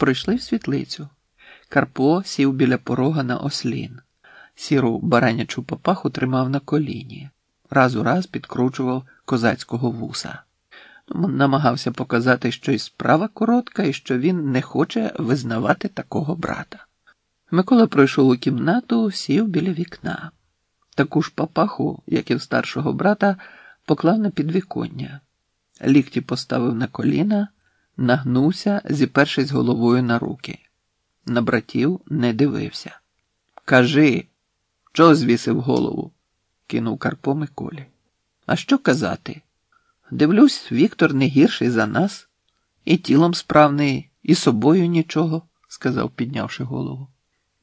Пройшли в світлицю. Карпо сів біля порога на ослін. Сіру баранячу папаху тримав на коліні, раз у раз підкручував козацького вуса. Намагався показати, що і справа коротка, і що він не хоче визнавати такого брата. Микола пройшов у кімнату, сів біля вікна. Таку ж папаху, як і в старшого брата, поклав на підвіконня. Лікті поставив на коліна, нагнувся, зіпершись головою на руки. На братів не дивився. Кажи, що звісив голову? кинув Карпо Миколі. А що казати? Дивлюсь, Віктор не гірший за нас, і тілом справний, і собою нічого, сказав, піднявши голову.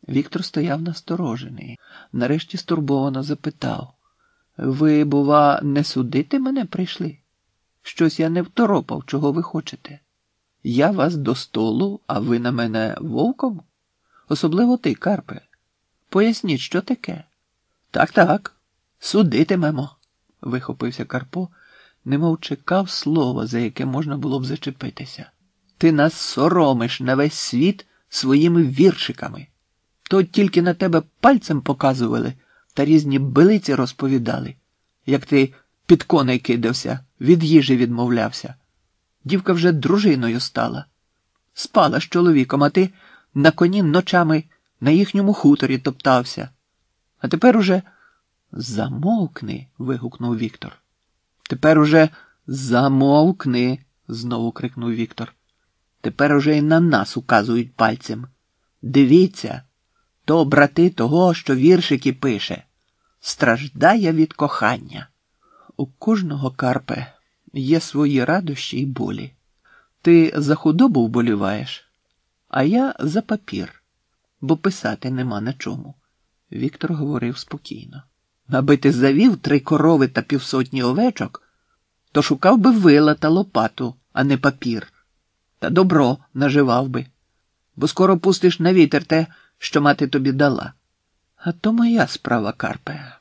Віктор стояв насторожений, нарешті стурбовано запитав Ви, бува, не судити мене прийшли? Щось я не второпав, чого ви хочете. Я вас до столу, а ви на мене вовком? Особливо ти, Карпе. Поясніть, що таке? Так, так, судитимемо, вихопився Карпо, немов чекав слова, за яке можна було б зачепитися. Ти нас соромиш на весь світ своїми віршиками. То тільки на тебе пальцем показували та різні билиці розповідали, як ти під коней кидався, від їжі відмовлявся. Дівка вже дружиною стала. Спала з чоловіком, а ти на коні ночами на їхньому хуторі топтався. А тепер уже замовкни. вигукнув Віктор. Тепер уже замовкни, знову крикнув Віктор. Тепер уже й на нас указують пальцем. Дивіться, то брати того, що віршики пише, страждає від кохання. У кожного Карпе є свої радощі й болі. Ти за худобу вболіваєш, а я за папір, бо писати нема на чому. Віктор говорив спокійно. Аби ти завів три корови та півсотні овечок, то шукав би вила та лопату, а не папір. Та добро наживав би, бо скоро пустиш на вітер те, що мати тобі дала. А то моя справа, Карпе.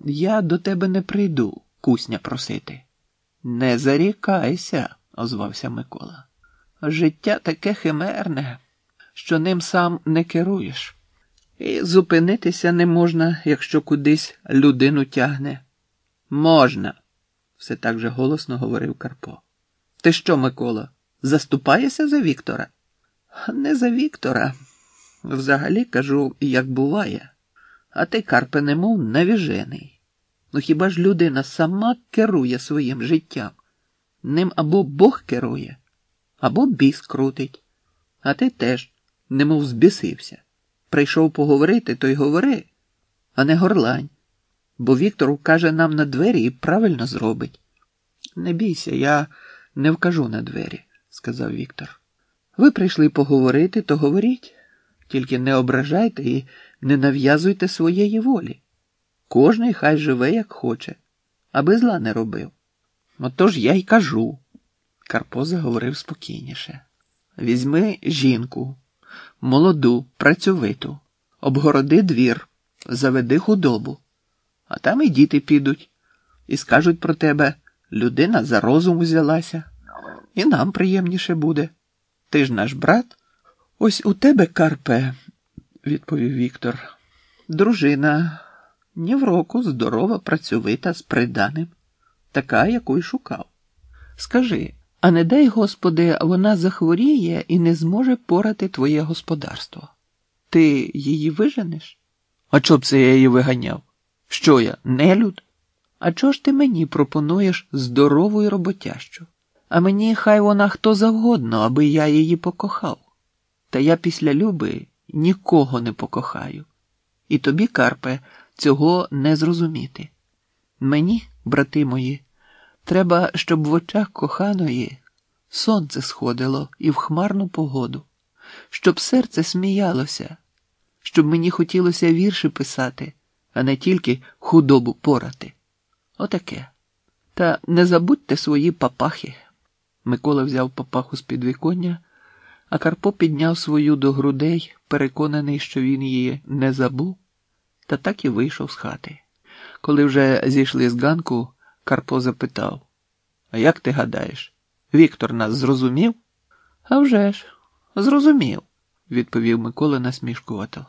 Я до тебе не прийду кусня просити. Не зарікайся, озвався Микола. Життя таке химерне, що ним сам не керуєш. І зупинитися не можна, якщо кудись людину тягне. Можна, все так же голосно говорив Карпо. Ти що, Микола, заступаєшся за Віктора? Не за Віктора. Взагалі кажу, як буває, а ти, Карпе, немов навіжений. Ну хіба ж людина сама керує своїм життям? Ним або Бог керує, або біс крутить, а ти теж немов збісився. Прийшов поговорити, то й говори, а не горлань, бо Віктор укаже нам на двері і правильно зробить. Не бійся, я не вкажу на двері, сказав Віктор. Ви прийшли поговорити, то говоріть, тільки не ображайте і не нав'язуйте своєї волі. Кожний хай живе, як хоче, аби зла не робив. Отож я й кажу. Карпо заговорив спокійніше. Візьми жінку, молоду, працьовиту, обгороди двір, заведи худобу, а там і діти підуть і скажуть про тебе людина за розум узялася, і нам приємніше буде. Ти ж наш брат. Ось у тебе, Карпе, відповів Віктор, дружина ні в року здорова, працьовита, з приданим, така, яку й шукав. Скажи, а не дай, Господи, вона захворіє і не зможе порати твоє господарство. Ти її виженеш? А чоб це я її виганяв? Що я, нелюд? А чого ж ти мені пропонуєш здорову і роботящу? А мені хай вона хто завгодно, аби я її покохав. Та я після люби нікого не покохаю. І тобі, Карпе, цього не зрозуміти. Мені, брати мої, треба, щоб в очах коханої сонце сходило і в хмарну погоду, щоб серце сміялося, щоб мені хотілося вірші писати, а не тільки худобу порати. Отаке. Та не забудьте свої папахи. Микола взяв папаху з підвіконня, а Карпо підняв свою до грудей, переконаний, що він її не забув та так і вийшов з хати. Коли вже зійшли з ганку, Карпо запитав: А як ти гадаєш, Віктор нас зрозумів? «А вже ж, Зрозумів, відповів Микола насмішкувато.